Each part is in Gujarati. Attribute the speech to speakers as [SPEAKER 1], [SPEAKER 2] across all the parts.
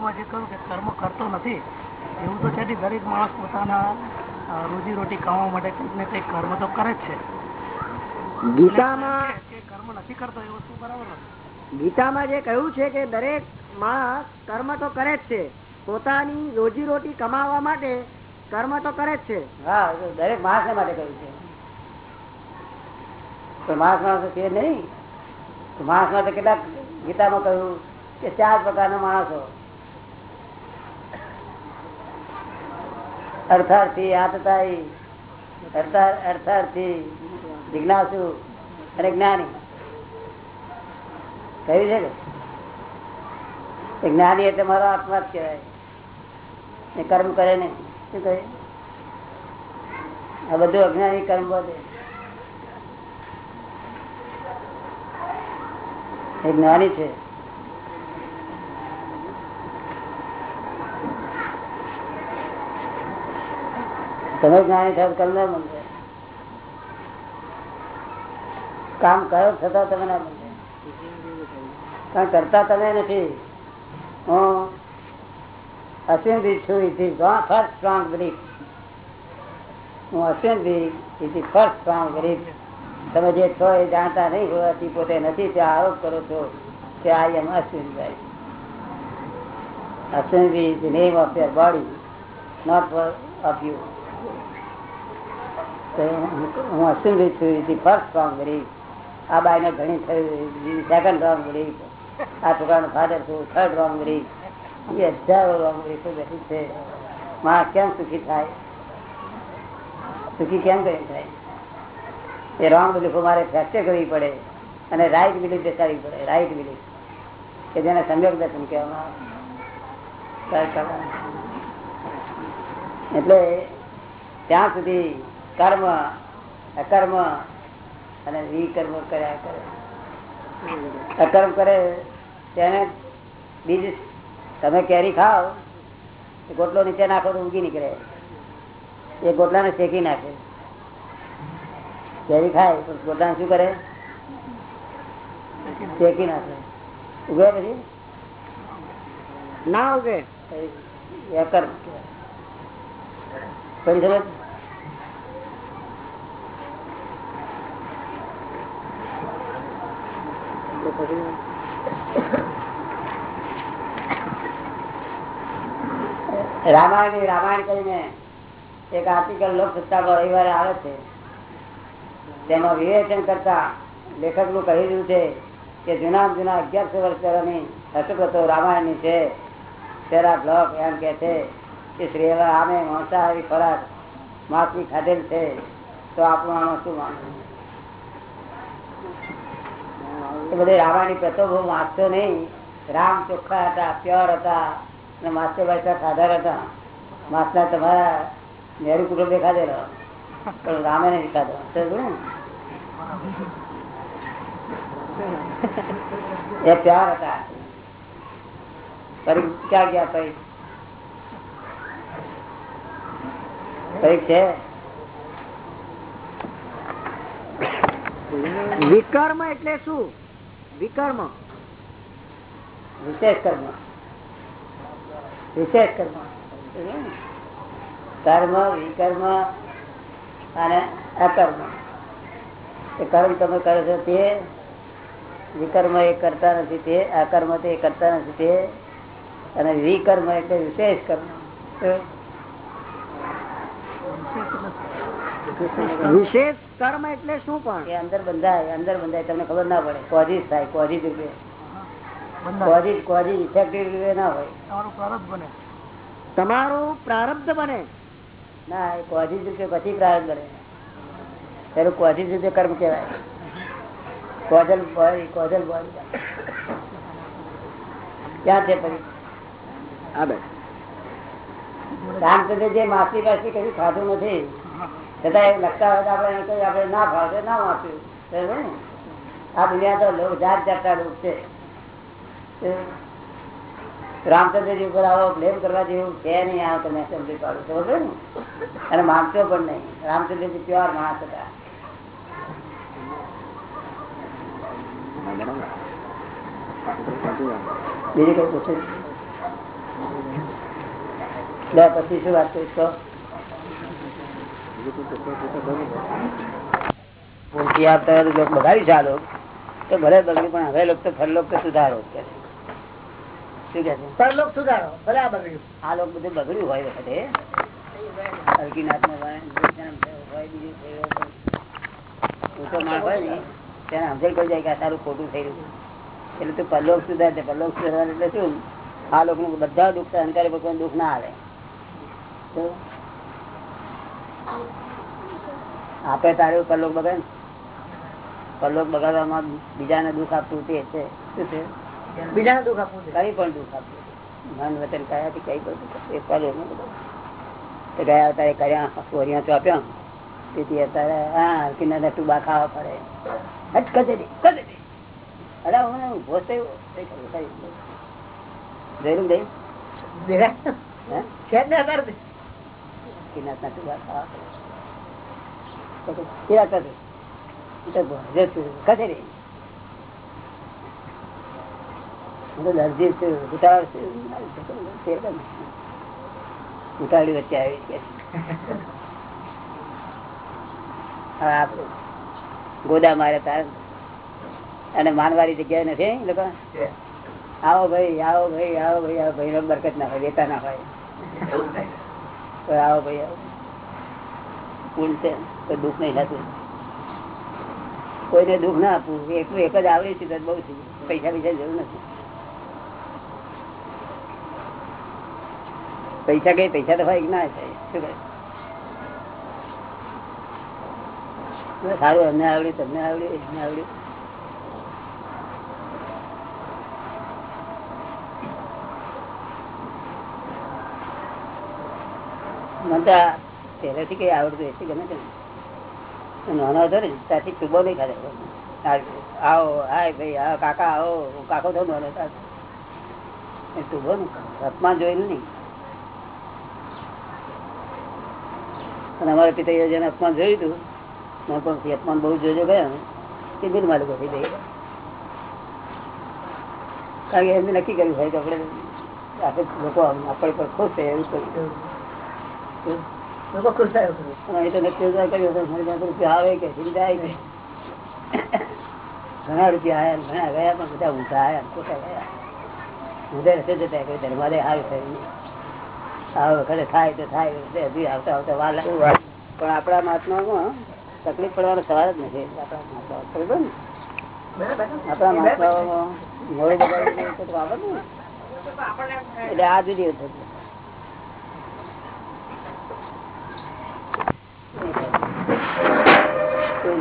[SPEAKER 1] વાક્યમાં જે કહ્યું કે કર્મ કરતો નથી એવું તો છે દરેક માણસ પોતાના રોજી રોટી કમાવા માટે કંઈક ને કંઈક કર્મ તો કરે જ છે.
[SPEAKER 2] ગીતામાં
[SPEAKER 1] કર્મ નથી કરતો એ વસ્તુ બરાબર
[SPEAKER 2] ગીતામાં જે કહ્યું છે કે દરેક માણસ કર્મ તો કરે જ છે પોતાની રોજી રોટી કમાવા માટે કર્મ તો કરે જ છે.
[SPEAKER 3] હા દરેક માણસ માટે કહ્યું છે. તો માણસ માણસ છે નહીં. માણસ માટે કેટલાક ગીતામાં કહ્યું કે ચાર પ્રકારના માણસો. અર્થાર્થી આતતાઈ અર્થાર્થી જિજ્ઞાસુ અને જ્ઞાની. કહ્યું છે કે? જ્ઞાની એટલે મારો આત્મા જ કહેવાય. એ કર્મ કરે ને શું કહે? આ બધું અજ્ઞાની કર્મ બધે એ જ્ઞાની છે. તમે જ્ઞાની થયો કર્મ ના બંધ કામ કરો છતાં તમે ના બંધ કારણ કરતા તમે નથી? હું અસિંધી છું ઇથી ફર્સ્ટ સ્ટ્રોંગ બિલીફ હું અસિંધી ઇથી ફર્સ્ટ સ્ટ્રોંગ બિલીફ તમે જે છો એ જાણતા નહીં હોવાથી પોતે નથી ત્યાં આરોપ કરો છો કે આઈ એમ અસિંધાઈ. અસિંધી name of your body not of you હું અસ્યંતિ છું ફર્સ્ટ આ બાઈને ઘણી સેકન્ડ રોંગ બિલીફ આ છોકરાનો ફાધર છું થર્ડ રોંગ એ હજારો રોંગ બેઠી છે? માં કેમ સુખી થાય? સુખી કેમ કરી થાય? એ રોંગ બિલીફો મારે ફ્રેક્ચર કરવી પડે અને રાઈટ બિલીફ બેસાડવી પડે રાઈટ બિલીફ કે જેને સંયોગ દર્શન કહેવામાં એટલે ત્યાં સુધી કર્મ અકર્મ અને વિકર્મ કર્યા કરે. અકર્મ કરે તેને બીજું તમે કેરી ખાઓ ગોટલો નીચે નાખો તો ઉગી નીકળે. એ ગોટલાને શેકી નાખે. કેરી ખાય તો ગોટલાને શું કરે? શેકી નાખે. ઉગે પછી?
[SPEAKER 2] ના ઉગે.
[SPEAKER 3] અકર્મ. પડી સમજ? રામાયણ રામાયણ કરીને એક આર્ટિકલ લોકસત્તા પર રવિવારે આવે છે. તેમાં વિવેચન કરતા લેખકનું કહી રહ્યું છે કે જૂના જૂના અગિયારસો વર્ષ પહેલાની હકીકતો રામાયણની છે. તેરા બ્લોક એમ કે છે કે શ્રી આમે માંસાહારી ખોરાક માછલી ખાધેલ છે. તો આપણું આમાં શું માનવું? એ બધે રામાયણની પ્રતો વાંચતો નહીં. રામ ચોખ્ખા હતા, પ્યોર હતા અને માસ્ટર ભાઈ સાધાર હતા. માસના તમારા નેहरू કુટુંબ દેખાડેલો. પણ રામે નહીં ખાધો એ પ્યાર હતા. ફરી ક્યાં ગયા છે?
[SPEAKER 2] વિકર્મ એટલે શું? વિકર્મ.
[SPEAKER 3] વિશેષ કર્મ. વિશેષ કર્મ. કર્મ, વિકર્મ અને અકર્મ. એ કર્મ તમે કરો છો તે વિકર્મ એ કરતા નથી, તે અકર્મ તે કરતા નથી, તે અને વિકર્મ એટલે વિશેષ કર્મ.
[SPEAKER 2] વિશેષ કર્મ એટલે શું પણ?
[SPEAKER 3] એ અંદર બંધાય અંદર બંધાય તમને ખબર ના પડે. કોઝિસ થાય કોઝિસ રૂપે. કોઝિસ કોઝિસ ઇફેક્ટિવ રૂપે ના હોય.
[SPEAKER 1] તમારું પ્રારબ્ધ બને.
[SPEAKER 2] તમારું પ્રારબ્ધ બને.
[SPEAKER 3] ના એ કોઝિસ રૂપે પછી પ્રારબ્ધ બને. પેલું કોઝિસ રૂપે કર્મ કહેવાય. કોઝલ બોય કોઝલ બોય ક્યાં છે પછી?
[SPEAKER 2] હા ભાઈ
[SPEAKER 3] રામચંદ્ર જે માસી પાસી કશું ખાધું નથી. છતાં એવું રામચંદ્રજી ઉપર આવો બ્લેમ કરવા જેવું છે નહીં, આ તમે સમજી પાડો તો ને? અને માનતો પણ નહીં. રામચંદ્રજી પ્યોર માણસ હતા. બીજું કઈ પૂછે? પછી શું વાત કરીશ પૂરતી આપતા લોકો બગાડી છે આ લોકો. તો ભલે બગડી પણ હવે લોકો તો ફરલોક તો સુધારો કે શું કે છે?
[SPEAKER 2] સુધારો ભલે આ બગડ્યું.
[SPEAKER 3] આ લોકો બધું બગડ્યું હોય વખતે. હલકીનાથનો હોય, હોય, બીજું થયું માણસ હોય ને તેને સમજણ પડી જાય કે આ તારું ખોટું થઈ રહ્યું એટલે તું પરલોક સુધાર છે. પરલોક સુધાર એટલે શું? આ લોકો બધા દુઃખ સહન કરે ભગવાન દુઃખ ના આવે તો આપે તારે પરલોક બગડે પરલોક બગાડવામાં બીજાને દુઃખ આપવું તે છે. શું છે?
[SPEAKER 2] બીજાને દુઃખ આપવું
[SPEAKER 3] કઈ પણ દુઃખ આપવું મન વચન કયા કઈ પણ એ પરલોકનું બધું. તો ગયા અવતારે કર્યા સોરિયા ચોપ્યા તેથી અત્યારે હા કિન્નર ટુબા ખાવા પડે. હટ કદે દે કચે દે અરે હું ઊભો થયો. જોયેલું હે?
[SPEAKER 2] છે ને
[SPEAKER 3] ખાવા કરે? દર્દી છું ઉતાવળ છું ઉતાવળી વચ્ચે આવી કે આપણે ગોદા મારે તાર અને માનવારી જગ્યાએ નથી લોકો? આવો ભાઈ આવો ભાઈ આવો ભાઈ આવો ભાઈ બરકત ના હોય દેતા ના હોય. આવો ભાઈ છે. દુઃખ નહીં થતું કોઈને દુઃખ ના આપવું. એટલું એક જ આવડે છે બહુ છે. પૈસા પૈસા જરૂર નથી. પૈસા કઈ, પૈસા તો ભાઈ ના થાય શું કહે સારું, અમને આવડ્યું, તમને આવડ્યું એમને આવડ્યું. પહેલેથી કઈ આવડતું એસી ગમે છે નાનો હતો ને, ત્યાંથી ચૂબો નહીં ખાધો આવો, હાય ભાઈ આવો કાકા, આવો, હું કાકો થયો નાનો એ ચૂબો ને રથમાં જોયેલું નહીં. અને અમારા પિતા જેને અપમાન જોયું હતું નાનપણથી અપમાન બહુ જોજો ગયા ને તે બિલ માલિકો થઈ ગઈ કારણ કે એમને નક્કી કર્યું હોય કે આપણે આપણે લોકો, આપણે પર ખુશ થાય એવું કર્યું.
[SPEAKER 2] લોકો ખુશ થાય એવું
[SPEAKER 3] તો નક્કી કર્યું મારી પાસે રૂપિયા આવે કે જાય કે ઘણા રૂપિયા આવ્યા ઘણા ગયા પણ બધા ઊંધા આવ્યા ખોટા ગયા. ઊંધે રસ્તે જતા કોઈ ધર્માદે હારું થયું થાય તો થાય હજી આવતા આવતા વાર લાગે. પણ આપણા મહાત્મામાં તકલીફ પડવાનો સવાલ જ નથી. આપણા મહાત્મા બરોબર ને? આપણા મહાત્માઓમાં મોડું ને એટલે આ જુદી વસ્તુ છે.
[SPEAKER 2] બધો જ હિસાબ જ છે
[SPEAKER 3] પોલીસ વાળો ઘર ઘર ફર ફર ફર કઈથી આવ્યો ના, અમે તો એના ઘર ફરતા આવતા બધા ઘરથી કોઈ કોઈ ઘર ના જોડી સારું કરી દઈશું કોઈ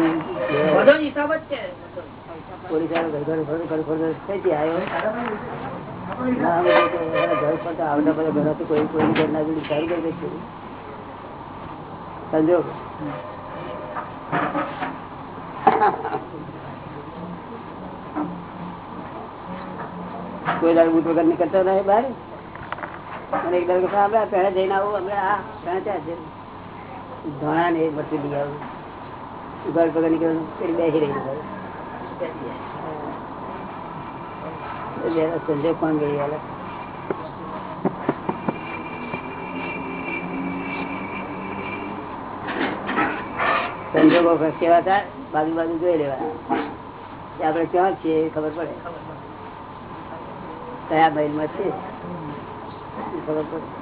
[SPEAKER 3] દાડો બૂટ વગર નીકળતો રહે બહાર. અને એક દાડો આપણે પેણે જઈને આવું અમે આ પેણે ત્યાં ધોણા ને એ બધું લઈ આવું. ઘર પગર નીકળવાનું પેલી બેસી રહી સંજય કોણ ગઈ હાલત. સંજોગો કેવા થાય બાજુ બાજુ જોઈ લેવાના. આપડે ક્યાં છીએ ખબર પડે. કયા મહિલમાં છે એ ખબર પડે.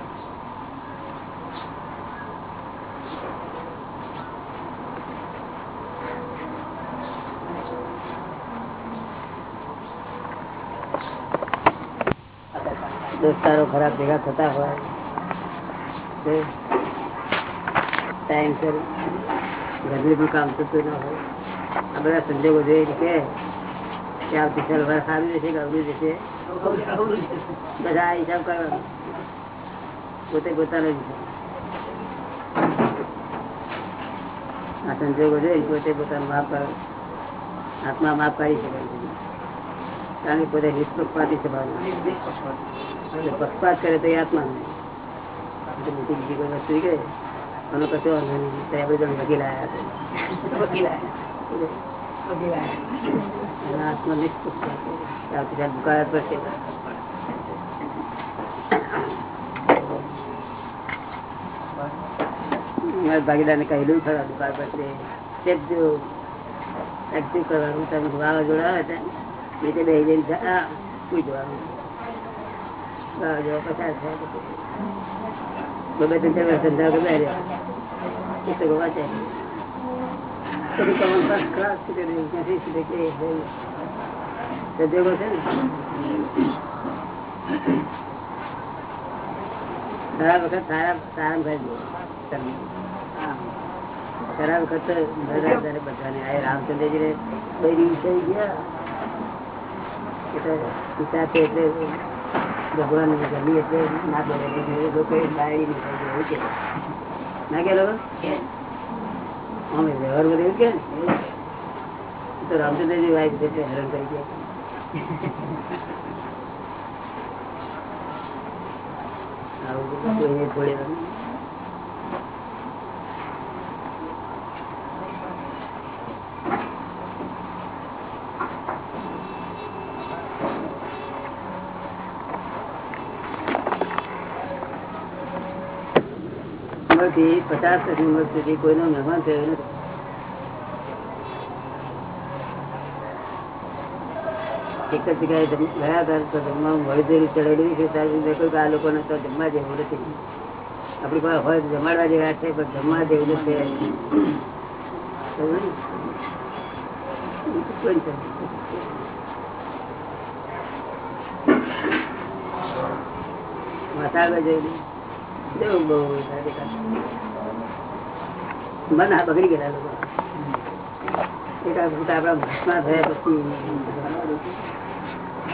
[SPEAKER 3] દોસ્તારો ખરાબ ભેગા થતા હોય. તો ટાઈમસર ઘરનું પણ કામ થતું ના હોય. આ બધા સંજોગો જોઈ કે કે આવતી સાલ વરસ સારું જશે કે અવરું જશે. બધા આ હિસાબ કરવાનો. પોતે પોતાનો જ હિસાબ. આ સંજોગો જોઈ પોતે પોતાનું માફ કરો આત્મા માફ કરી શકે છે. કારણ કે પોતે નિષ્પક્ષપાતી સ્વભાવ પક્ષપાત કરે. તો આત્મા વાંધો નહીં. આપણે જણ વકીલ આવ્યા વકીલ આવ્યા. આત્મનિષ્ઠ દુકાળ પડશે ભાગીદાર ને કહેલું ખરા દુકાળ પડશે એક્ટિવ કરવાનું તમે વાવાઝોડા આવે ત્યાં નીચે બે જઈને જવાનું? બબે વખત સારા સારા ભાઈ. ખરા વખત બધાને આ રામચંદ્રજી ને બૈરી થઈ ગયા. એટલે પિતા છે એટલે ભગવાન ગમી એટલે ના બોલે એવું કે ના વ્યવહાર બધું કે? તો રામચંદ્રજી વાઈફ છે હેરાન કરી ગયા. આવું થોડી ઉંમરથી પચાસ વર્ષની ઉંમર સુધી કોઈનો મહેમાન થયો નથી. એક જ જગ્યાએ ગયા હતા તો જમવાનું વળદેરી ચડાવી છે ત્યાં આ લોકોને તો જમવા જેવું નથી. આપણી પાસે હોય જમાડવા જેવા છે, પણ જમવા જેવું નથી? મસાલો બહુ મન આ બગડી ગયા લોકો એકાદ વખત આપણા મહાત્મા થયા પછી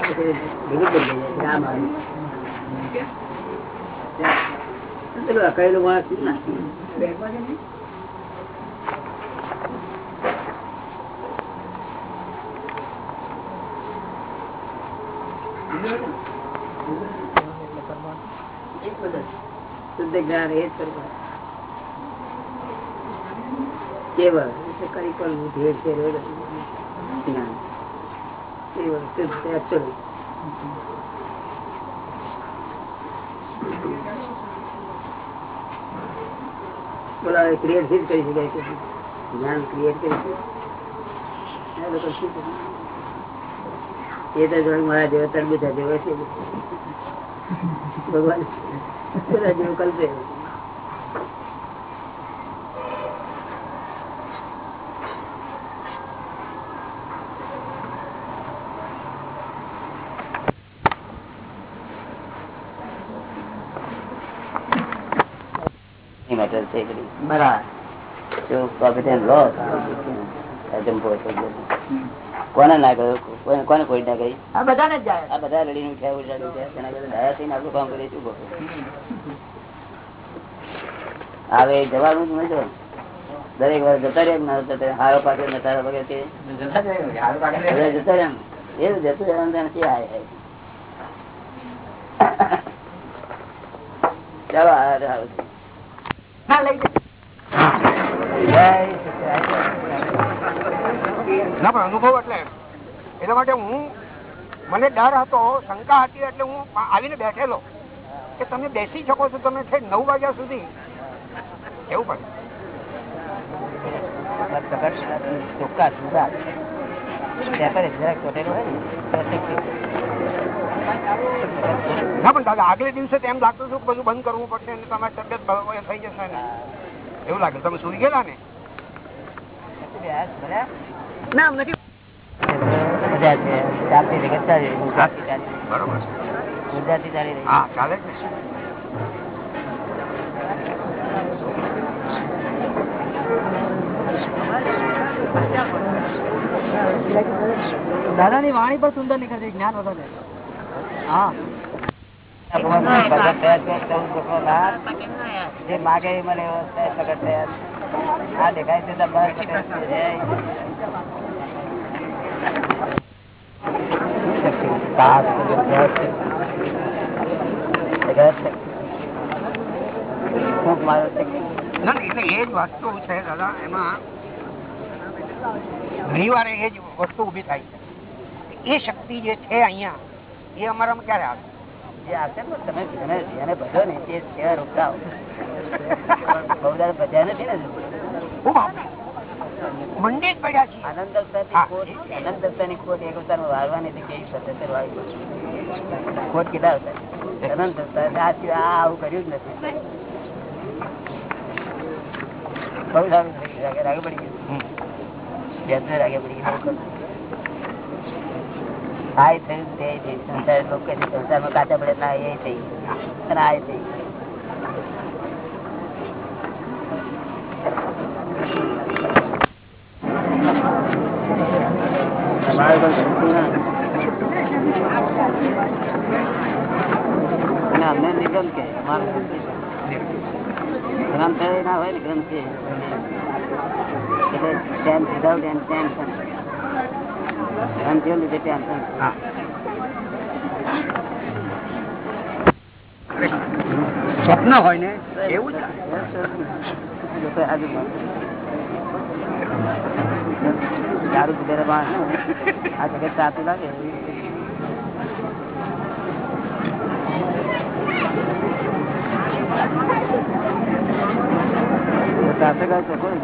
[SPEAKER 3] પછી ભેગું કરી દઈએ કે આ મારું પેલું અકળેલું માણસ ના શુદ્ધ જ્ઞાન એ કેવળ કરી પણ ભેદ છે ક્રિએટ કરી શકાય છે. જ્ઞાન ક્રિએટ કરી શકાય? એ તો મારા જેવા તરબૂચા જેવા છે. ભગવાન. બધા જેવું બધી.
[SPEAKER 2] બરાબર
[SPEAKER 3] જો loss, થઈ ગયો. કોને ના ગયો કોને કોઈ ના ગઈ
[SPEAKER 2] આ બધાને જ જાય.
[SPEAKER 3] આ બધા રડીને ઉઠ્યા ઉઠ્યા ઉઠ્યા. તેના કરતા દયા થઈને આપણું કામ કરીએ શું હવે જવાનું જ નહીં દરેક વાર જતા રહ્યા ના જતા હારો પાકે ને તારા વગર કે? જતા રહ્યા એ જતું રહ્યા હાય હાય. ચાલો હારે હારું. જાય
[SPEAKER 4] ના પણ અનુભવ એટલે. એના માટે હું મને ડર હતો શંકા હતી એટલે હું આવીને બેઠેલો. કે તમે બેસી શકો છો તમે છે નવ વાગ્યા સુધી. એવું પડે
[SPEAKER 3] સુધા ને
[SPEAKER 4] પણ દાદા આગલે દિવસે એમ લાગતું હતું બધું બંધ કરવું પડશે અને તમારી તબિયત થઈ જશે ને. એવું લાગે. તમે સુઈ ગયેલા ને?
[SPEAKER 2] ના નથી.
[SPEAKER 4] દાદા ને.
[SPEAKER 2] વાણી પણ સુંદર નીકળશે જ્ઞાન વગર હા.
[SPEAKER 3] જે માગે મને. આ દેખાય છે તમારે ભગત છે. જય. તાપ, મારો છે.
[SPEAKER 4] ના એટલે એ જ વસ્તુ છે દાદા. એમાં ઘણી વાર એ જ વસ્તુ ઊભી થાય છે. એ શક્તિ જે છે અહીંયા એ અમારામાં ક્યારે આવે?
[SPEAKER 3] જે આવશે ને તમે જેને જેને ભજો ને તે રોકતા બહુ બધા ભજ્યા નથી ને
[SPEAKER 4] જ પડ્યા છે
[SPEAKER 3] આનંદ અવતારની
[SPEAKER 4] હા.
[SPEAKER 3] ખોટ એક અવતારમાં વાળવાની હતી કેવી પદ્ધતિ વાળી ખોટ કેટલા અવતાર? આનંદ અવતાર. આ સિવાય આવું કર્યું જ નથી. બહુ સારું પડી ગયું. પડી ગયું. આ થયું તે સંસાર લોકો સંસારમાં કાચા પડે ના એ થઈ અને આ થઈ તમારે કોઈ ગમતું ના અને અમને નિગમ કે અમારે ગ્રંથ ના હોય ને ગ્રંથ છે એટલે ટેન વિધાઉટ એન ટેન્શન ગ્રંથિઓ લીધે ટેન્શન
[SPEAKER 4] હા સ્વપ્ન હોય ને એવું જ
[SPEAKER 3] દારૂ પીધેલા માણસ આ જગત સાચું લાગે?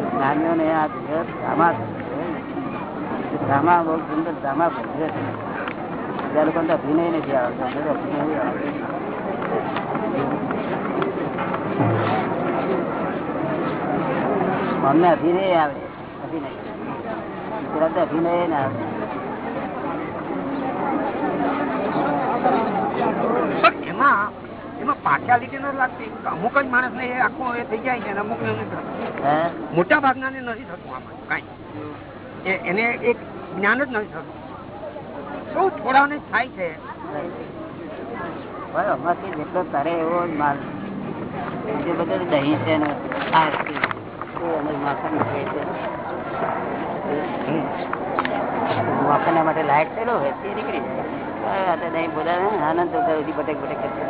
[SPEAKER 3] જ્ઞાનીઓને આ જગત ડ્રામા ડ્રામા બહુ સુંદર ડ્રામા ભજવે છે. બીજા લોકો તો અભિનય નથી આવતો અભિનય અમને અભિનય આવે. અભિનય. તો અભિનય ના આવે
[SPEAKER 4] એમાં એમાં પાર્શિયાલિટી નથી લાગતી. અમુક જ માણસ ને આખું એ થઈ જાય છે અને અમુક ને નથી થતું. મોટા ભાગના ને નથી થતું આમાં કઈ. એ- એને એક જ્ઞાન જ નથી થતું. બહુ થોડાને જ થાય છે.
[SPEAKER 3] અમારથી જેટલો તરે એવો માલ. જે બધું દહીં છે ને છે માખણ છે. માખણના માટે લાયક થયેલો હોય તે નીકળી જાય. હા, આ તો દહીં બોલાવે આનંદ તો કરશે.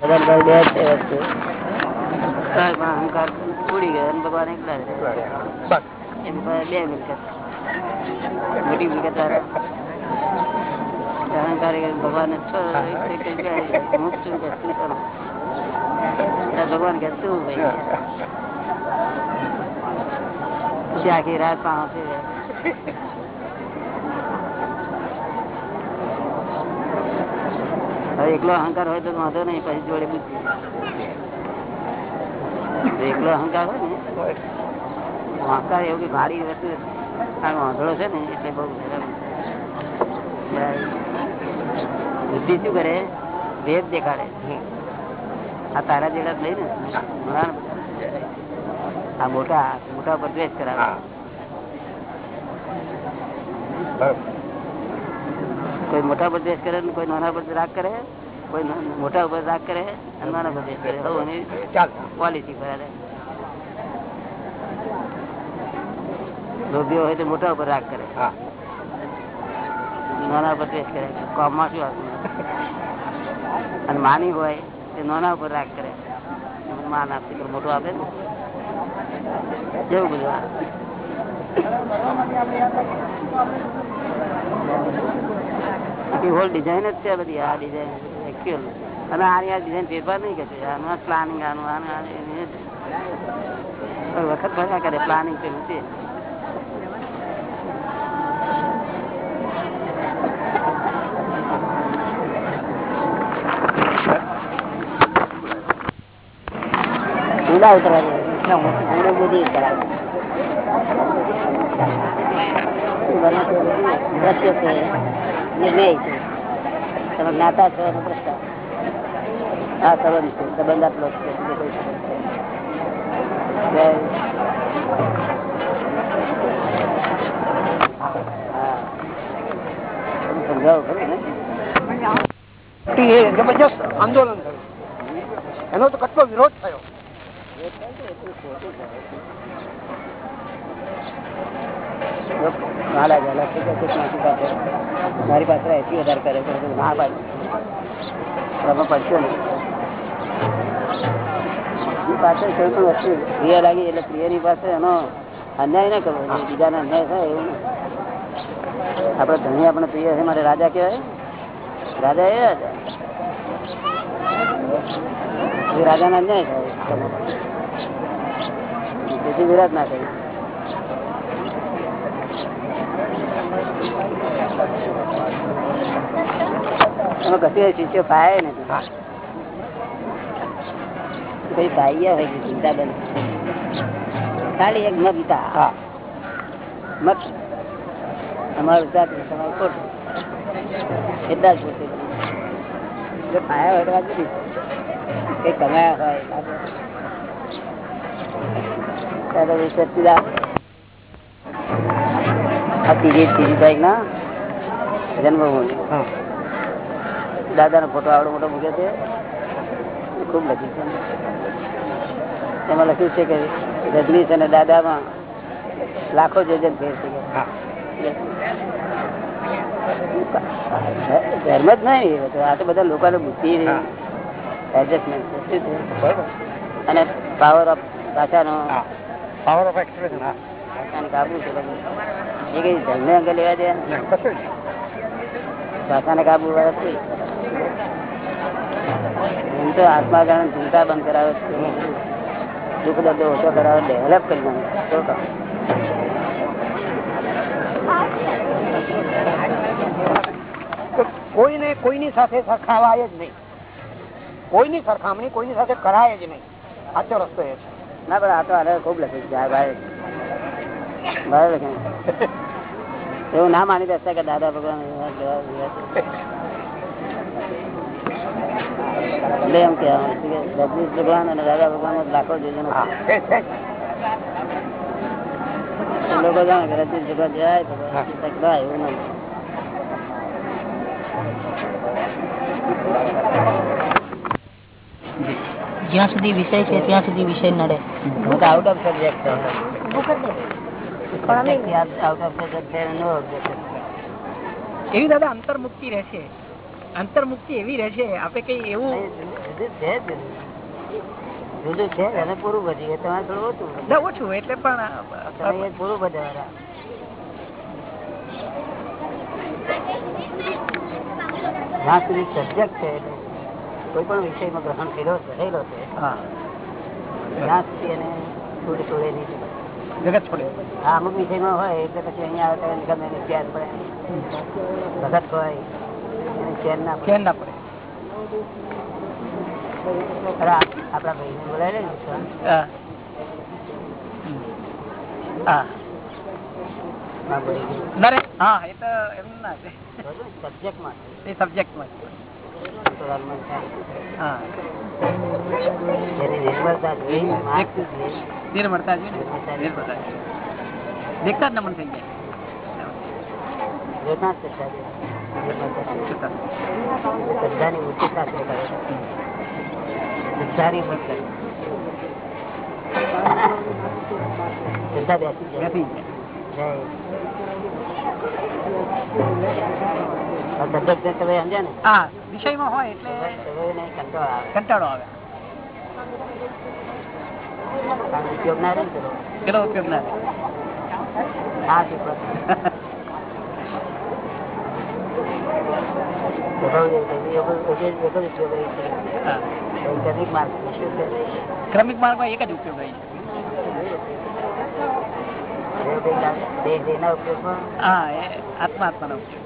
[SPEAKER 3] બધા વસ્તુ. અહંકાર ઉડી ગયો અને ભગવાન એકલા પાસે બે મિલકત મોટી મિલકત અહંકારી ભગવાન મુક્ત શું કરું? ત્યારે ભગવાન કે શું ભાઈ પછી આખી રાત પાસે હવે એકલો અહંકાર હોય તો વાંધો નહીં પછી જોડે બુદ્ધિ જો એકલો અહંકાર હોય ને અહંકાર એવું કે ભારી વસ્તુ નથી. આ વાંધળો છે ને એટલે બહુ હેરાન. બુદ્ધિ શું કરે ભેદ દેખાડે આ તારા જેડા થઈ ને આ મોટા મોટા પર દ્વેષ કરાવે. કોઈ મોટા પર દ્વેષ કરે કોઈ નાના પર રાગ કરે? કોઈ મોટા ઉપર રાગ કરે અને નાના પર દ્વેષ કરે?
[SPEAKER 4] ચાલ.
[SPEAKER 3] કરે લોભીઓ હોય તો મોટા ઉપર રાગ કરે.
[SPEAKER 4] હા.
[SPEAKER 3] નાના ઉપર દ્વેષ કરે. કોમમાં શું અને માની હોય તે નાના ઉપર રાગ કરે. માન આપશે તો મોટું આપે ને? જેવું બધું. આખી હોલ ડિઝાઇન જ છે બધી, આ ડિઝાઇન એકચ્યુઅલ અને આની આ ડિઝાઇન ફેરફાર નહીં કરશે આનું પ્લાનિંગ આનું આનું વખત ભર્યા કરે પ્લાનિંગ પેલું તે. ઊંડા ઉતરવા ઊંડો
[SPEAKER 4] જબરજસ્ત આંદોલન થયું. એનો તો કેટલો વિરોધ થયો.
[SPEAKER 3] મારી પાસે એસી વધારે કરે છે ના પાડે. પડશો નહીં. પાસે પણ વસ્તુ પ્રિય લાગી એટલે પ્રિયની પાસે એનો અન્યાય ના કરવો બીજાને અન્યાય થાય એવું આપણે ધણી આપણે પ્રિય છે માટે રાજા કહેવાય. રાજા એ રાજા. રાજાના અન્યાય થાય. તેથી વિરાટ ના થઈ એમાં કશું શિષ્યો પાય નથી કઈ પાઈ હોય કે ચિંતા બંધ ખાલી એક મગતા
[SPEAKER 4] હા.
[SPEAKER 3] મત. અમારું જાત તમારું ખોટું એટલા જ પૂરતી જો પાયા હોય તો વાત જુદી કઈ કમાયા હોય ત્યારે પછી સચ્ચિદાન. આ ત્રીજી ત્રીજી તારીખ ના જન્મભૂમિ
[SPEAKER 4] હા
[SPEAKER 3] દાદા નો ફોટો આવડો મોટો મૂકે છે. ખૂબ લખ્યું છે. એમાં લખ્યું છે કે રજનીશ અને દાદામાં લાખો જોજન ફેર છે ધર્મ જ નહીં આ તો બધા લોકોને બુદ્ધિ. એડજસ્ટમેન્ટ અને પાવર ઓફ ભાષાનો
[SPEAKER 4] પાવર ઓફ એક્સપ્રેશન હા.
[SPEAKER 3] આત્મા જાણે ચિંતા બંધ કરાવે છે. દુઃખ દર્દ ઓછો કરાવે ડેવલપ કરી
[SPEAKER 4] કોઈને કોઈની સાથે સરખાવાય જ નહીં. કોઈની સરખામણી કોઈની સાથે કરાય જ નહીં. સાચો રસ્તો એ છે.
[SPEAKER 3] ના પણ આ તો આને ખૂબ લખ્યું છે ભાઈ ભાઈ લખ્યું એવું ના માની બેસતા કે દાદા ભગવાન. એટલે એમ કે જગદીશ ભગવાન અને દાદા ભગવાન લાખો જોજો. લોકો જાણે કે રજનીશ ભગવાન જાય એવું નહીં
[SPEAKER 1] જ્યાં સુધી વિષય છે ત્યાં સુધી વિષય નડે.
[SPEAKER 3] Out of subject out of subject નો
[SPEAKER 1] એવી દાદા અંતર્મુક્તિ રહેશે. અંતર્મુક્તિ એવી રહેશે આપણે કઈ એવું
[SPEAKER 3] જુદું છે જ જુદું. જુદું છે એને પૂરું બધી. તમારે થોડું ઓછું
[SPEAKER 1] ના ઓછું એટલે પણ
[SPEAKER 3] પૂરું બધા જ્યાં સુધી સબ્જેક્ટ છે એટલે કોઈ પણ વિષયમાં ગ્રહણ થયેલો રહેલો છે ત્યાં સુધી એને છોડે છોડે નહીં
[SPEAKER 4] જગત છોડે.
[SPEAKER 3] આ અમુક વિષયમાં હોય એટલે પછી અહીંયા આવે તો ગમે એને ચેન પડે. ભગત હોય એને ચેન ના
[SPEAKER 4] ચેન ના પડે.
[SPEAKER 3] આપડા ભાઈ ને
[SPEAKER 1] બોલાય
[SPEAKER 3] ને
[SPEAKER 1] હા. એ તો એમ ના છે.
[SPEAKER 3] બરોબર? સબ્જેક્ટમાં
[SPEAKER 1] એ નિર્મળતા નિર્મળતા દેખતા જ નમન થઈ
[SPEAKER 3] ગયા શ્રદ્ધા બેસી.
[SPEAKER 1] બેસી જાય
[SPEAKER 3] જય. આ સબ્જેક્ટ ને તમે સમજ્યા ને
[SPEAKER 1] હા વિષયમાં હોય એટલે
[SPEAKER 3] કંટાળો આવે.
[SPEAKER 1] કંટાળો આવે
[SPEAKER 3] કારણ કે ઉપયોગ ના રહે ને પેલો.
[SPEAKER 1] પેલો ઉપયોગ ના થાય.
[SPEAKER 3] આ શું કરે? સ્વભાવ જેવું છે. એ બધું- એ જ- એક જ ઉપયોગ રહે છે.
[SPEAKER 1] હા.
[SPEAKER 3] વૈજ્ઞાનિક માર્ગમાં
[SPEAKER 1] ક્રમિક એક જ ઉપયોગ રહી છે એ આત્મા નો ઉપયોગ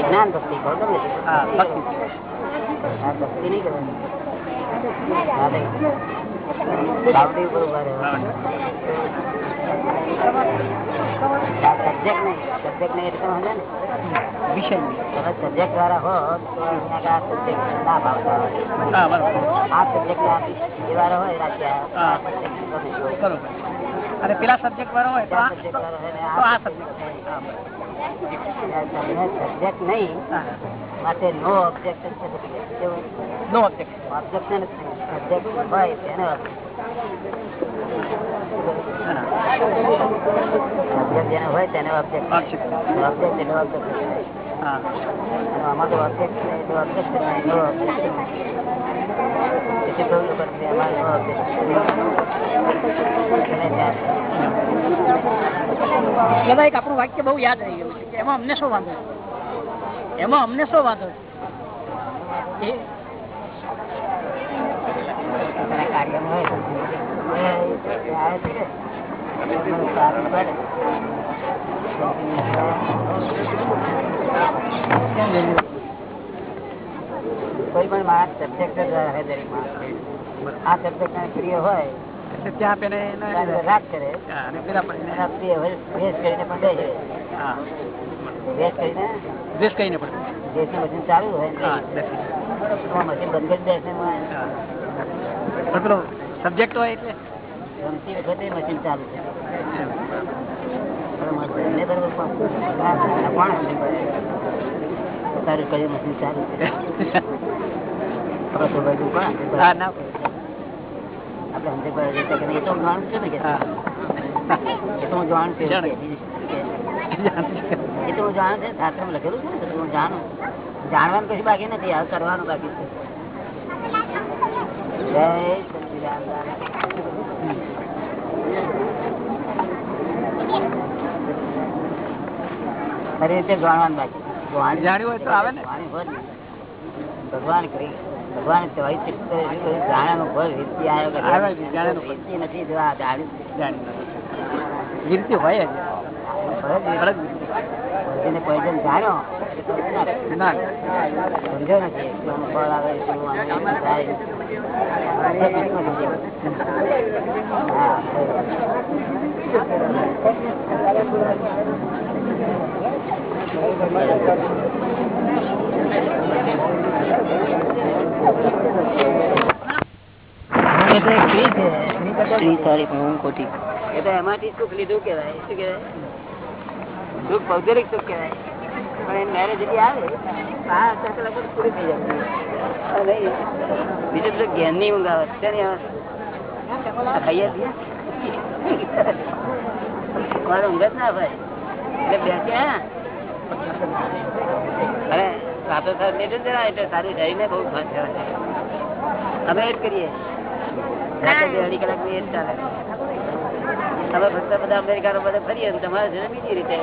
[SPEAKER 3] જ્ઞાન નહીં આ બાવડી. આ નહીં subject નહીં એટલે તમે ને સબ્જેક્ટ આ સબ્જેક્ટ ના હોય આ સબ્જેક્ટ હોય રાજ્ય
[SPEAKER 1] અને પેલા સબ્જેક્ટ વાળો હોય તો આ- સબ્જેક્ટ
[SPEAKER 3] તમને સબ્જેક્ટ નહીં માટે નો ઓબ્જેક્શન કેવું?
[SPEAKER 1] નો ઓબ્જેક્ટ
[SPEAKER 3] ઓબ્જેક્શન સબ્જેક્ટ હોય તેને ઓબ્જેક્ટ જેને હોય તેને ઓબ્જેક્ટ ઓબ્જેક્ટ ઓબ્જેક્ટ આમાં તો છે ઓબ્જેક્ટ
[SPEAKER 1] દાદા એક આપણું વાક્ય બહુ યાદ રહી ગયું એમાં અમને શું વાંધો એમાં અમને શું વાંધો છે?
[SPEAKER 3] કાર્યમાં હોય તો આવે છે કે મને સારું પડે. કોઈ પણ માણસ સબ્જેક્ટ જ રહે દરેક માણસ આ સબ્જેક્ટ પ્રિય હોય
[SPEAKER 1] ત્યાં પેને
[SPEAKER 3] રાગ કરે.
[SPEAKER 1] અને પેલા પણ
[SPEAKER 3] પ્રિય હોય કરીને પણ બેસે.
[SPEAKER 1] હા.
[SPEAKER 3] કરીને
[SPEAKER 1] દ્વેષ કહીને પણ.
[SPEAKER 3] દેશનું મશીન ચાલુ હોય. મશીન બંધ કરી દેશે.
[SPEAKER 1] પણ સબ્જેક્ટ હોય એટલે
[SPEAKER 3] વખતે મશીન ચાલુ છે. હવે મશીનને બરોબર કોણ ના, ના, કોણ સમજી પડે? તારું કયું મશીન ચાલુ છે આપણે તો બાજુ કોણ સમજી પડે?
[SPEAKER 1] હા ના
[SPEAKER 3] આપણે સમજી પડે છે કે નહીં, એ તો હું જાણું છું ને કે
[SPEAKER 1] હા
[SPEAKER 3] એ તો હું જાણું છું
[SPEAKER 1] જાણે.
[SPEAKER 3] કે એ તો હું જાણું છું શાસ્ત્રમાં લખેલું છે ને બધું હું જાણું જાણવાનું કશું બાકી નથી આ કરવાનું બાકી છે જય સચ્ચિદાનંદ ખરી રીતે જાણવાનું બાકી જાણી-
[SPEAKER 1] જાણ્યું હોય તો આવે ને.
[SPEAKER 3] ભગવાન કરી ભગવાન ચોવીસ ચિત્ત કર્યું, બધું જાણ્યાનું ફળ વીરતી આવ્યો કે
[SPEAKER 1] આવે છે, જાણ્યાનું ફળ.
[SPEAKER 3] વીરતી નથી જો આ જાણ્યું.
[SPEAKER 1] જાણી વીરતી હોય
[SPEAKER 3] જાણ્યો
[SPEAKER 1] ના
[SPEAKER 3] નથી ફળ આવે કેવું સ્ત્રી
[SPEAKER 1] પણ હું ખોટી
[SPEAKER 3] એ તો એમાંથી સુખ લીધું કેવાય શું કેવાય આવે ની ઊંઘ આવે. છે ને ઊંઘ જ ના ભાઈ? એટલે બેસ્યા અરે રાતો સાહેબ લેજો ને જરા એટલે સારી રહીને બહુ ફાસ અમે એ જ કરીએ અઢી કલાક એ જ ચાલે. તમે ફક્ત બધા અમેરિકાનો બધા ફરીએ તમારે છે બીજી રીતે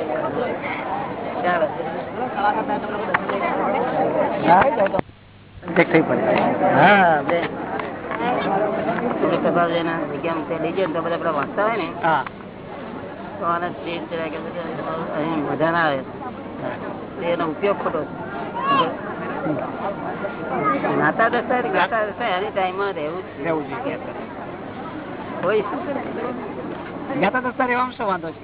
[SPEAKER 3] મજા ના આવે. એનો ઉપયોગ ખોટો છે. નાતા દસતા ગાતા દસતા એની ટાઈમમાં રહેવું
[SPEAKER 1] રહેવું જોઈએ.
[SPEAKER 3] કોઈ શું કરે?
[SPEAKER 1] ગાતા દસતા રહેવામાં શું વાંધો છે?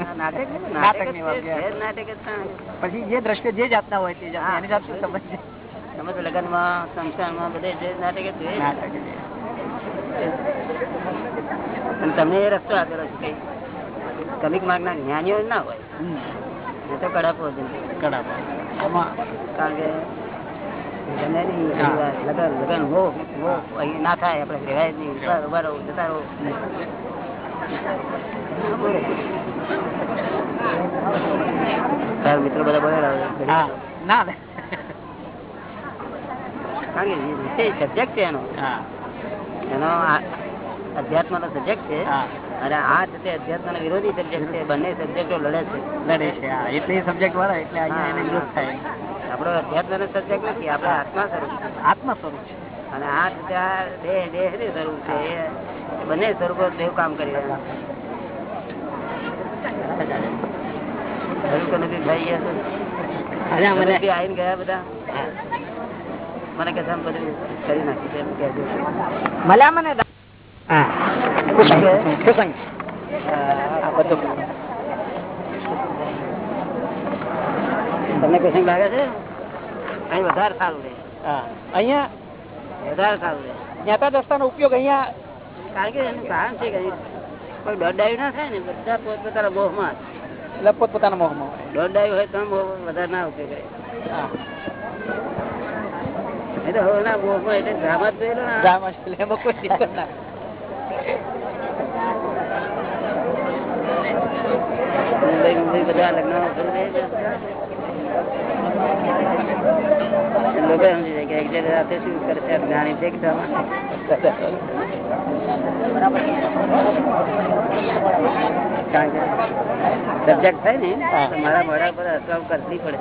[SPEAKER 3] આ નાટક ને, નાટક
[SPEAKER 1] નાટકની
[SPEAKER 3] જ
[SPEAKER 1] વાત
[SPEAKER 3] છે,
[SPEAKER 1] છે.
[SPEAKER 3] છે જ નાટક જ છે.
[SPEAKER 1] પછી જે દ્રશ્ય જે જાતના હોય તે એની જાત શું સમજ છે?
[SPEAKER 3] તમે તો લગ્નમાં સંસારમાં બધે જે નાટક જ તમને એ રસ્તો આપેલો છે કઈ કમિક માર્ગ ના જ્ઞાનીઓ ના હોય. તો કડાપો.
[SPEAKER 1] કડાપો. આમાં
[SPEAKER 3] કારણ કે ગમે નહીં લગન લગન હો હો અહીં ના થાય આપણે રહેવાય જ નહીં ઊભા ઊભા રહો જતા રહો. તારા મિત્રો બધા બોલેલા
[SPEAKER 1] ના.
[SPEAKER 3] કારણ કે વિષય સબ્જેક્ટ છે એનો.
[SPEAKER 1] હા.
[SPEAKER 3] એનો અધ્યાત્મ નો સબ્જેક્ટ છે.
[SPEAKER 1] હા.
[SPEAKER 3] અને આ છે અધ્યાત્મ વિરોધી સબ્જેક્ટ છે બંને સબ્જેક્ટો લડે છે.
[SPEAKER 1] લડે છે એટલે સબ્જેક્ટ વાળા એટલે અહીંયા એને વિરોધ થાય.
[SPEAKER 3] આપણો અધ્યાત્મ નો સબ્જેક્ટ નથી આપણે આત્મા સ્વરૂપ.
[SPEAKER 1] આત્મ સ્વરૂપ છે.
[SPEAKER 3] અને આ તે આ દેહ સ્વરૂપ છે એ બંને સ્વરૂપો દેવ કામ કરી રહ્યા છે. નથી થઈ ગયા
[SPEAKER 1] મને
[SPEAKER 3] આવીને ગયા બધા? મને કે કરી નાખ્યું છે.
[SPEAKER 1] મળ્યા મને કુસંગ કુસંગ આ બધું.
[SPEAKER 3] તમને કશું લાગે છે? અહીં વધારે સારું રહે.
[SPEAKER 1] હા. અહીંયા?
[SPEAKER 3] વધારે સારું રહે.
[SPEAKER 1] જ્ઞાતા દસ્તાનો ઉપયોગ અહીંયા?
[SPEAKER 3] કારણ કે એનું કારણ છે કે કોઈ દોડાયું ના થાય ને બધા પોતપોતાના મોહમાં
[SPEAKER 1] એટલે પોતપોતાના મોહમાં
[SPEAKER 3] દોડાયું હોય તો વધારે ના ઉપયોગ કરે. એ તો હવે ના મોહમાં એટલે ડ્રામા જોયેલો ને.
[SPEAKER 1] ડ્રામા એટલે એમાં કોઈ દિક્કત ના.
[SPEAKER 3] મુંબઈ મુંબઈ બધા લગ્ન લોકો સમજી જાય કે એક રાતે શું કરે છે છે કે ડ્રામા કારણ કે સબ્જેક્ટ થાય ને મારા મોડા પર અસર કરવી પડે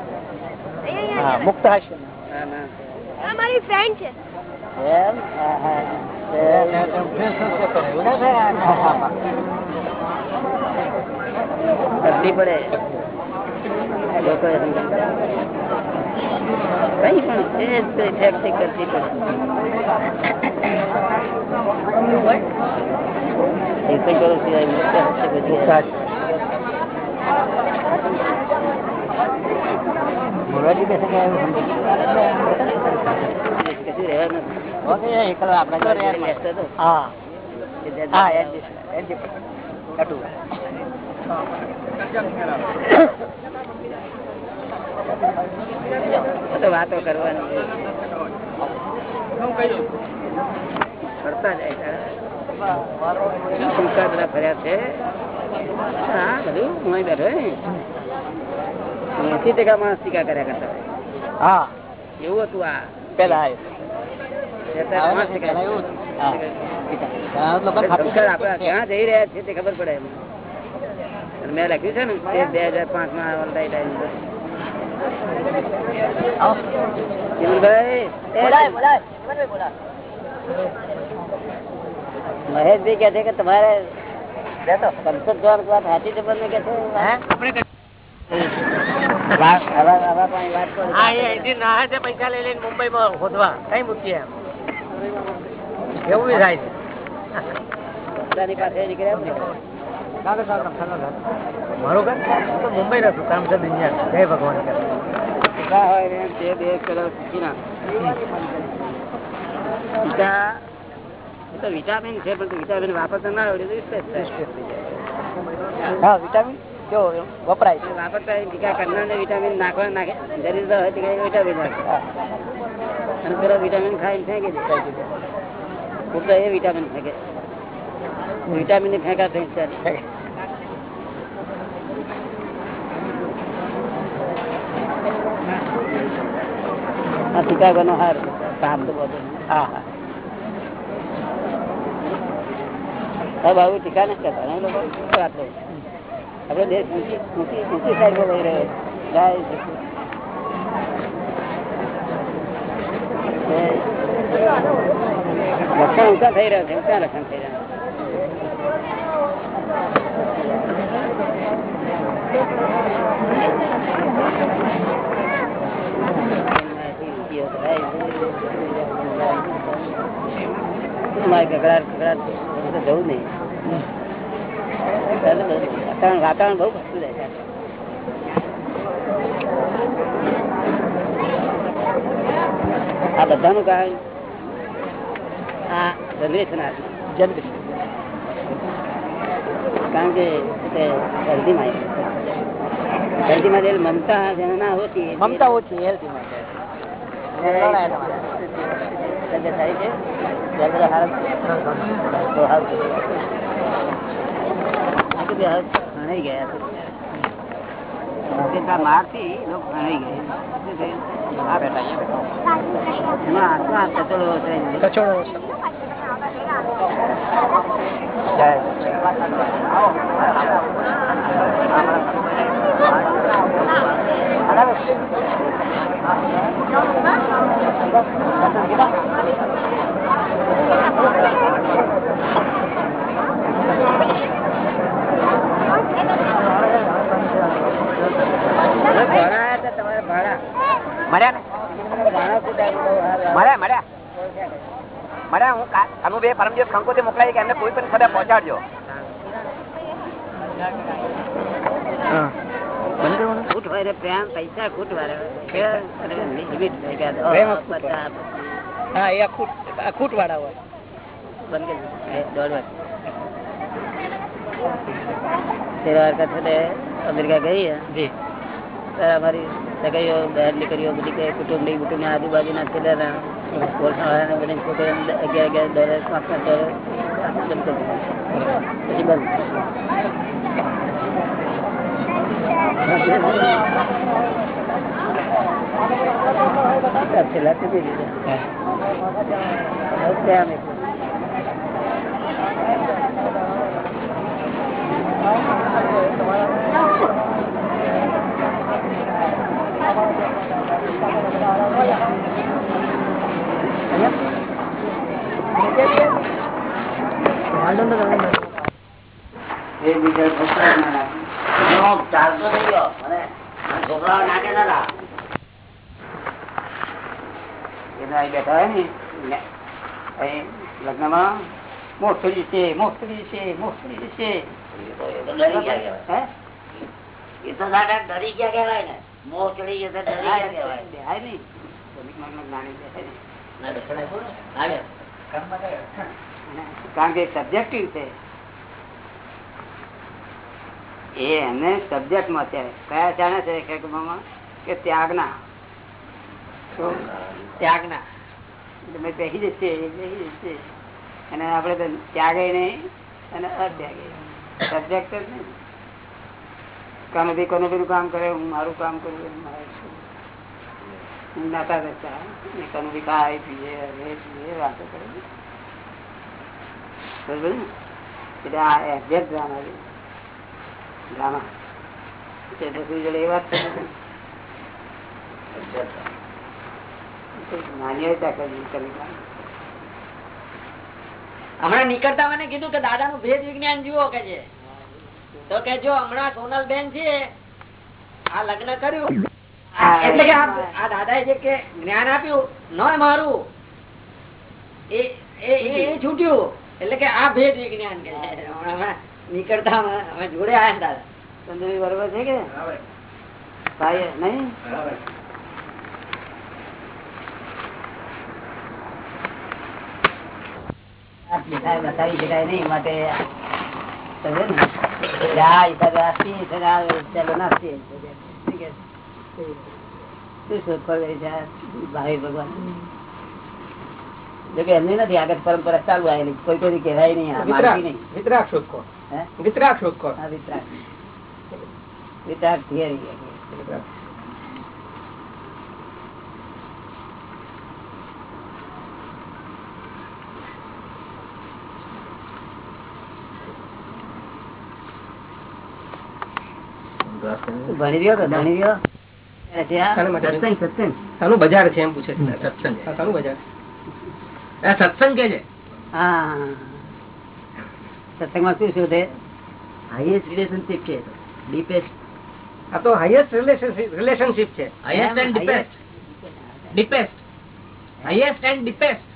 [SPEAKER 1] મુક્ત હશે
[SPEAKER 3] ના, ના.
[SPEAKER 5] મારી ફ્રેન્ડ છે
[SPEAKER 3] એમ? હા, હા. કરવી પડે લોકોએ સમજાવ્યું. કઈ પણ છે જ તો effect એ કરવી પડે તીર્થંકરો સિવાય મુક્ત હશે બધી
[SPEAKER 1] મોરારી બેસે કે
[SPEAKER 3] વાતો કરવાની ફરતા જાય. બધા ફર્યા છે હા બધું હું બેઠો એસી ટકા માણસ ટીકા કર્યા કરતા
[SPEAKER 1] હા
[SPEAKER 3] એવું હતું આ
[SPEAKER 1] પેલા આવ્યું
[SPEAKER 3] અત્યારે પાંચ ટકા.
[SPEAKER 1] પેલા એવું હા ઘણા લોકો
[SPEAKER 3] સંસ્કાર આપણા ક્યાં જઈ રહ્યા છે તે ખબર પડે એમ અને મેં લખ્યું છે ને તે બે હજાર પાંચમાં ઓનલાઈન ટાઈમ ચિમનભાઈ, એ મહેશભાઈ કે છે કે તમારે સંસદ જવાનું વાત સાચી છે બંને કે છે વાત- હવા- હવા પાણી વાત કરો.
[SPEAKER 1] હા એ અહીંથી નાહે છે પૈસા લઈ લઈને મુંબઈ માં હોદવા કઈ મૂકીએ એમ. એવું બી થાય છે. મુંબઈ રહું કામ છે દુનિયા. જય ભગવાન.
[SPEAKER 3] વિટામિન છે પણ વિટામિન વાપરતા ના આવડે તો
[SPEAKER 1] વિટામિન? જો વપરાય? છે
[SPEAKER 3] વાપરતા હોય ટીકા કરનાર ને વિટામિન નાખવા નાખે. જરૂર તો હોય તો વિટામિન નાખે અને પેલો વિટામિન ખાઈને ફેંકી દે. તો એ વિટામિન ફેંકે. વિટામિન ફેંકા થઈ ચાલે આ શિકાગો નો હાર કામ તો બધું.
[SPEAKER 1] હા હા.
[SPEAKER 3] સાહેબ આવું ટીકા નથી કરતા. લોકો રાત્રે આપણો દેશ ઊંચી ઊંચી ઊંચી સાઈડ વહી રહ્યો જાય ઊંચા થઈ રહ્યા છે, ઊંચા લક્ષણ થઈ રહ્યા. મારે ગગડાટ ગગડાટ જવું નહીં વાતાવરણ વાતાવરણ બહુ ખસતું જાય છે. આ બધાનું કારણ આ જનરેશન
[SPEAKER 1] જનરેશન.
[SPEAKER 3] કારણ કે તે હલ્દીમાં હલ્દીમાં જે મમતા જેને ના હોતી
[SPEAKER 1] મમતા ઓછી હેલ્ધી માટે
[SPEAKER 3] તબિયત છે. ત્યાં બધા હારા છે? તો હારું છે. આ તો બે હાથ ભણાઈ ગયા છે. કેટલા મારથી લોકો ભણાઈ ગયા શું થયું?
[SPEAKER 1] આ બેટા અહીંયા
[SPEAKER 3] એમાં આટલા કચરો થઈ ગયો.
[SPEAKER 1] કચોડો જય
[SPEAKER 3] ભાડા
[SPEAKER 1] મોકલાવી કે એમને કોઈ પણ સભા પહોંચાડજો.
[SPEAKER 3] ખૂટ હોય રે પ્રેમ પૈસા ખૂટ વાળે હોય.
[SPEAKER 1] એ ખૂટ વાળા
[SPEAKER 3] બંધ અમેરિકા ગઈ
[SPEAKER 6] જી.
[SPEAKER 3] ત્યારે અમારી સગાઈઓ બહેન દીકરીઓ બધી કે કુટુંબની કુટુંબ આજુબાજુના છેલ્લા ઓળખાણ બધી છોકરીઓ અગિયાર અગિયાર ડોલર પાંચ પાંચ ડોલર આપી જમતો પછી બંધ. છેલ્લા ચૂકી દીધા હવે પ્રેમ એટલો. એ બીજા છોકરા ના નાખે. ચાલતો થઈ ગયો મને છોકરાઓ નાખે ના લગ્નમાં મોસ્ટલી છે મોસ્ટલી છે મોસ્ટલી છે
[SPEAKER 7] એ તો ડરી ગયા કહેવાય ગયા કહેવાય. ના, હાલે.
[SPEAKER 3] કારણ કે સબ્જેક્ટિવ છે. એ એમને સબ્જેક્ટમાં છે. કયા જાણે છે ખેડૂતોમાં કે ત્યાગના. ત્યાગના. તમે કહી જશે એ બેસી જશે અને આપણે તો ત્યાગે નહીં અને અત્યાગે. સબ્જેક્ટ જ નહીં. કાનો બી કોને બી કામ કરે, હું મારું કામ કરું હું નાતા કરતા કનો બી ખાય, પીએ રે પીએ, વાતો કરે? એટલે આ એક્ઝેક્ટ ડ્રામા છે. ડ્રામા. તે પછી જોડે એ વાત છે. હતી. કરી
[SPEAKER 2] હમણાં નીકળતા મને કીધું કે દાદા નું ભેદ વિજ્ઞાન જુઓ કે છે. તો કે જો હમણાં સોનલ બેન છે આ લગ્ન કર્યું. એટલે કે આ દાદા જે કે જ્ઞાન આપ્યું ન મારું. એ એ એ- એ છૂટ્યું. એટલે કે આ ભેદ વિજ્ઞાન કે નીકળતા અમે જોડે આયા દાદા.
[SPEAKER 3] ચંદ્રભાઈ બરોબર છે કે ભાઈ નહીં? બતાવી શકાય નહીં માટે એમની નથી આગળ પરંપરા ચાલુ આવેલી કોઈ કોઈ કહેવાય નહીં માનવી નહીં
[SPEAKER 8] વિતરાક શોધખોળ
[SPEAKER 3] હે?
[SPEAKER 8] વિતરાક શોધખોળ
[SPEAKER 3] ભણી રહ્યો ભણી રહ્યો?
[SPEAKER 8] બજાર છે એમ પૂછે
[SPEAKER 6] સત્સંગ.
[SPEAKER 8] બજાર.
[SPEAKER 6] સત્સંગ કે છે?
[SPEAKER 3] હા. સત્સંગમાં શું શોધે? હાઈએસ્ટ રિલેશનશીપ છે ડીપેસ્ટ
[SPEAKER 8] આ તો હાઈએસ્ટ રિલેશનશીપ રિલેશનશીપ છે.
[SPEAKER 6] Highest and deepest deepest highest and deepest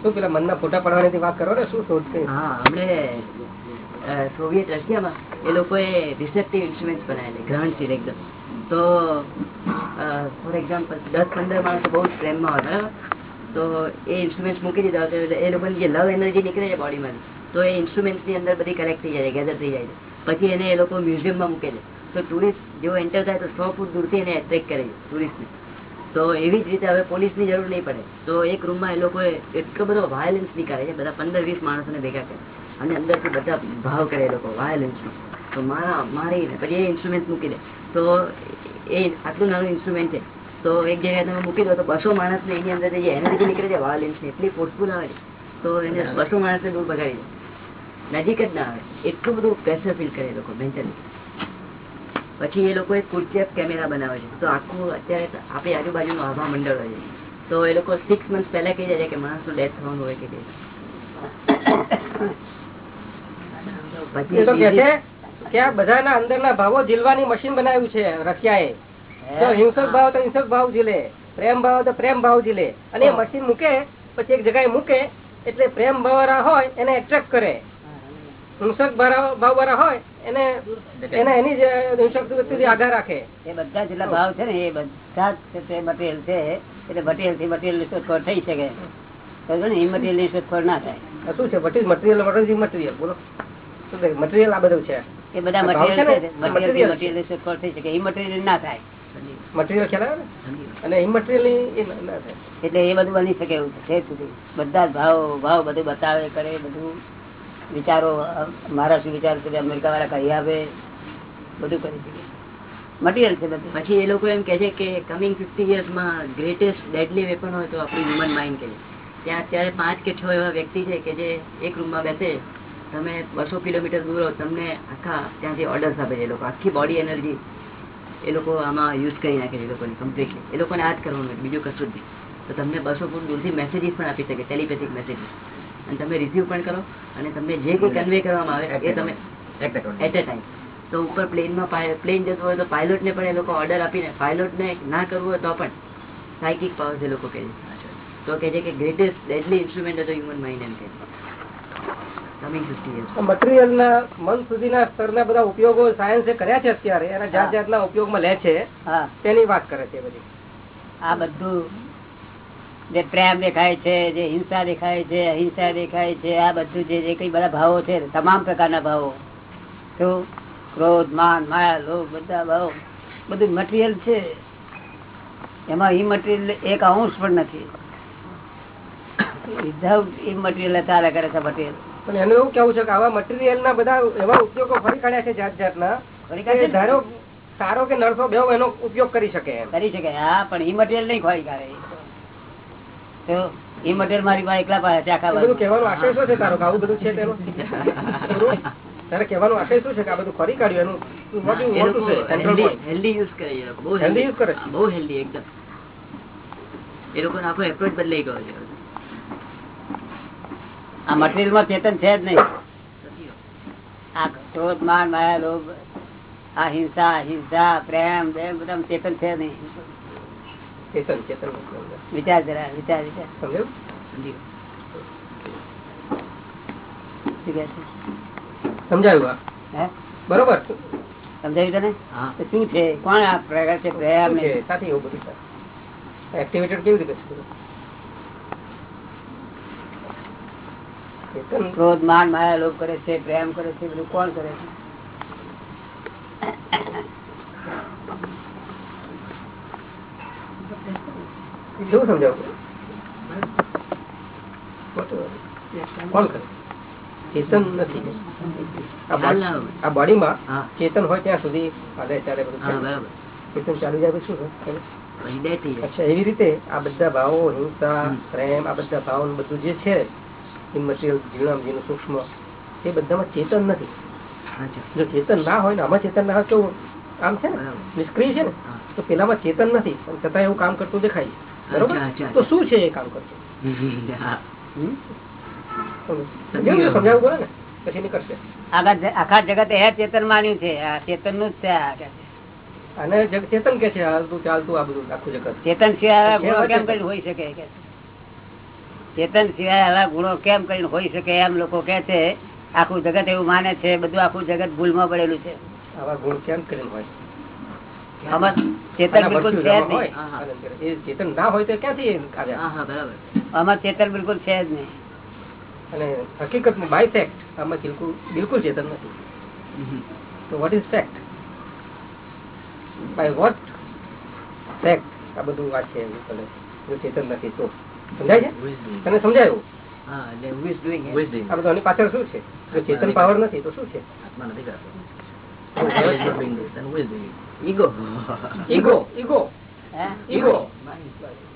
[SPEAKER 8] શું પેલા મનના ફોટા પડવાની વાત કરો ને, શું શોધ છે
[SPEAKER 2] સોવિયત રશિયામાં એ લોકોએ રિસેપ્ટિવ ઇન્સ્ટ્રુમેન્ટ બનાવેલી ગ્રહણશીલ એકદમ. તો ફોર એક્ઝામ્પલ દસ પંદર માણસો બહુ જ પ્રેમમાં હોય બરાબર? તો એ ઇન્સ્ટ્રુમેન્ટ મૂકી દીધા તો એ લોકોની જે લવ એનર્જી નીકળે છે બોડીમાં તો એ instruments ની અંદર બધી કલેક્ટ થઈ જાય ગેધર થઈ જાય છે. પછી એને એ લોકો મ્યુઝિયમમાં મૂકે છે. તો ટુરિસ્ટ જેવો એન્ટર થાય, તો સો ફૂટ દૂરથી એને એટ્રેક કરે છે ટુરિસ્ટને તો એવી જ રીતે હવે પોલીસની જરૂર નહીં પડે. તો એક રૂમમાં એ લોકોએ એટલો બધો વાયોલન્સ નીકાળે છે બધા પંદર વીસ માણસોને ભેગા કરે. અને અંદરથી બધા ભાવ કરે એ લોકો વાયોલન્સનો તો મારા મારી પછી એ ઇન્સ્ટ્રુમેન્ટ મૂકી દે. તો એ આટલું નાનું ઇન્સ્ટ્રુમેન્ટ છે. તો એક જગ્યાએ તમે મૂકી દો તો બસો માણસને એની અંદર જે એનર્જી નીકળે છે વાયોલન્સની એટલી ફોર્સફુલ આવે છે. તો એને બસો માણસને દૂર ભગાડી દે. નજીક જ ના આવે. એટલું બધું પ્રેશર ફીલ કરે લોકો મેન્ટલી પછી એ લોકો કુર્ચેપ કેમેરા બનાવે છે. તો આખું અત્યારે આપણી આજુબાજુનું આભા મંડળ હોય છે. તો એ લોકો સિક્સ મંથ પહેલા કહી જાય કે માણસનું ડેથ થવાનું હોય કે પછી
[SPEAKER 8] બધાના અંદરના ભાવો જીલવાની મશીન બનાવ્યું છે રશિયાએ. તો હિંસક ભાવ તો હિંસક ભાવ જીલે પ્રેમ ભાવ તો પ્રેમ ભાવ જીલે અને એ મશીન મૂકે પછી એક જગ્યાએ મૂકે એટલે પ્રેમ ભાવ વાળા હોય એને એટ્રેક્ટ કરે. હિંસક ભાવ વાળા હોય એને એને એની જ હિંસક વૃત્તિથી આધાર રાખે.
[SPEAKER 3] એ બધા જેટલા ભાવ છે ને એ બધા જ તે મટીરિયલ છે. એટલે મટીરિયલથી મટીરિયલ શોધખોળ થઈ શકે. ઇમટીરિયલ શોધખોળ ના થાય.
[SPEAKER 8] શું છે? વટ મટીરિયલ મટીરિયલ બોલો. મટીરિયલ આ બધું છે.
[SPEAKER 3] એ બધા મટીરિયલ શોધખોળ થઈ શકે. ઇમટીરિયલ ના થાય.
[SPEAKER 8] મટીરિયલ ખ્યાલ અને ઇમટીરિયલ ના- ના થાય.
[SPEAKER 3] એટલે એ બધું બની શકે એવું છે. સુધી. બધા જ ભાવ ભાવ બધું બતાવે કરે બધું. વિચારો, મારા શું વિચાર છે અમેરિકા વાળા કહી આવે બધું કરી શકે. મટીરિયલ છે બધું.
[SPEAKER 2] પછી એ લોકો એમ કે છે કે કમિંગ ફિફ્ટી યર્સમાં ગ્રેટેસ્ટ ડેડલી વેપન હોય તો આપણું હ્યુમન માઇન્ડ કે. ત્યાં અત્યારે પાંચ કે છ એવા વ્યક્તિ છે કે જે એક રૂમમાં બેસે, તમે બસો કિલોમીટર દૂર હો તમને આખા ત્યાંથી ઓર્ડર્સ આપે છે એ લોકો. આખી બોડી એનર્જી એ લોકો આમાં યુઝ કરી નાખે છે એ લોકોની કમ્પ્લીટલી એ લોકોને આ જ કરવાનું બીજું કશું જ નહીં. તો તમને બસો ફૂટ દૂરથી મેસેજીસ પણ આપી શકે ટેલિપેથિક મેસેજીસ અને તમે રિસીવ પણ કરો અને તમને જે કોઈ કન્વે કરવામાં આવે એ તમે એટ અ ટાઈમ તો ઉપર પ્લેનમાં પ્લેન જતું હોય તો પાયલોટને પણ એ લોકો ઓર્ડર આપીને પાયલોટને ના કરવું હોય તો પણ સાયકિક પાવર જે લોકો કહે છે. તો કહે છે કે ગ્રેટેસ્ટ ડેડલી ઇન્સ્ટ્રુમેન્ટ હતો હ્યુમન માઇન્ડ એમ કે કમિંગ ફિફ્ટી યર્સ
[SPEAKER 8] મટીરિયલ ના મન સુધીના સ્તરના બધા ઉપયોગો સાયન્સે કર્યા છે અત્યારે એના જાત. જાતના ઉપયોગમાં લે છે.
[SPEAKER 3] હા.
[SPEAKER 8] તેની વાત કરે છે બધી.
[SPEAKER 3] આ બધું જે પ્રેમ દેખાય છે જે હિંસા દેખાય છે અહિંસા દેખાય છે આ બધું જે જે કઈ બધા ભાવો છે તમામ પ્રકારના ભાવો. શું ક્રોધ માન માયા લોભ બધા ભાવો. બધું મટીરિયલ છે. એમાં ઈ મટીરિયલ એક અંશ પણ નથી. વિધાઉટ ઈ ચાલે કરે છે મટીરિયલ
[SPEAKER 8] પણ એનું એવું કેવું છે કે આવા મટીરિયલ ના બધા એવા ઉપયોગો ફરી કાઢ્યા છે જાત જાતના
[SPEAKER 3] ફરી કાઢે
[SPEAKER 8] ધારો સારો કે નરસો બેવ એનો ઉપયોગ કરી શકે
[SPEAKER 3] કરી શકે હા પણ ઈ મટીરિયલ નહીં ખોરી કાઢે. તો મટીરિયલ મારી પાસે એકલા પાસે છે આખા
[SPEAKER 8] બધું કહેવાનો આશય શું છે તારો આવું બધું છે તેનો? તારે કહેવાનો આશય શું છે કે આ બધું ફરી કાઢ્યું? એનું.
[SPEAKER 2] હેલ્ધી યુઝ કરે એ લોકો. બહુ હેલ્ધી
[SPEAKER 8] યુઝ કરે
[SPEAKER 2] બહુ હેલ્ધી એકદમ. એ લોકોનો આખો એપ્રોચ બદલાઈ ગયો છે.
[SPEAKER 3] આ મટીરિયલમાં ચેતન છે જ નહીં. આ ક્રોધ માન માયા લોભ આ હિંસા હિંસા પ્રેમ પ્રેમ બધા ચેતન છે નહીં.
[SPEAKER 8] ચેતન ચેતન
[SPEAKER 3] વિચાર જરા વિચાર વિચાર.
[SPEAKER 8] સમજાયું?
[SPEAKER 2] સમજી
[SPEAKER 3] શું છે?
[SPEAKER 8] સમજાયું આ?
[SPEAKER 3] હે?
[SPEAKER 8] બરોબર?
[SPEAKER 3] સમજાયું તને?
[SPEAKER 2] હા.
[SPEAKER 3] તો શું છે? કોણ આ પ્રકાર છે?
[SPEAKER 8] છે? સાથે એવું બધું એક્ટિવેટેડ કેવી રીતે
[SPEAKER 3] ક્રોધ માન માયા લોભ કરે છે પ્રેમ કરે છે બધું કોણ કરે છે?
[SPEAKER 8] કેવું સમજાવું? કોણ કરે. ચેતન નથી. આ
[SPEAKER 2] હોય.
[SPEAKER 8] બોડીમાં ચેતન હોય ત્યાં સુધી ચાલે બધું ચેતન ચાલુ જાય શું અચ્છા એવી રીતે આ બધા ભાવો હિંસા પ્રેમ આ બધા ભાવ બધું જે છે ઇમટીરિયલ સૂક્ષ્મ એ બધામાં ચેતન નથી. જો ચેતન ના હોય ને આમાં ચેતન ના હોય તો આમ છે ને. નિષ્ક્રિય છે ને તો પેલામાં ચેતન નથી. પણ છતાં એવું કામ કરતું દેખાય બરોબર? તો શું છે એ કામ. સમજાવવું ને? પછી નીકળશે
[SPEAKER 3] આખા જગત એ ચેતન માન્યું છે આ ચેતનનું જ છે આ
[SPEAKER 8] અને ચેતન કે છે હાલતું ચાલતું આ બધું આખું જગત?
[SPEAKER 3] ચેતન સિવાય આવા ગુણો કેમ? કરીને હોઈ શકે ચેતન સિવાય આવા ગુણો કેમ કરીને હોઈ શકે એમ લોકો કે છે આખું જગત એવું માને છે બધું આખું જગત ભૂલમાં પડેલું છે.
[SPEAKER 8] આવા ગુણ કેમ કરીને હોય?
[SPEAKER 3] ચેતન બિલકુલ છે જ નહીં.
[SPEAKER 8] ચેતન ના હોય તો ક્યાંથી આવ્યા
[SPEAKER 2] હા હા બરાબર.
[SPEAKER 3] આમાં ચેતન બિલકુલ છે જ નહીં.
[SPEAKER 8] અને હકીકતમાં બાય ફેક્ટ આમાં બિલકુલ બિલકુલ ચેતન નથી. તો what is fact by what fact આ બધું વાત છે જો ચેતન નથી તો. સમજાય છે? તને સમજાયું? આ બધું આની પાછળ શું છે? જો ચેતન પાવર નથી તો શું છે?
[SPEAKER 2] Ego.
[SPEAKER 8] ઈગો. ઈગો.
[SPEAKER 3] હે?
[SPEAKER 8] ઈગો.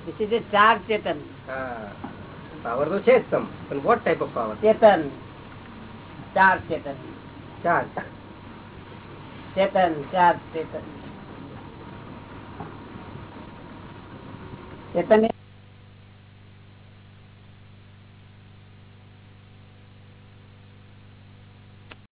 [SPEAKER 3] This is a ચાર ચેતન.
[SPEAKER 8] હા. પાવર તો છે જ સમ પણ વોટ ટાઈપ ઓફ પાવર
[SPEAKER 3] ચેતન. ચાર ચેતન.
[SPEAKER 8] ચાર.
[SPEAKER 3] ચેતન ચાર ચેતન. ચેતન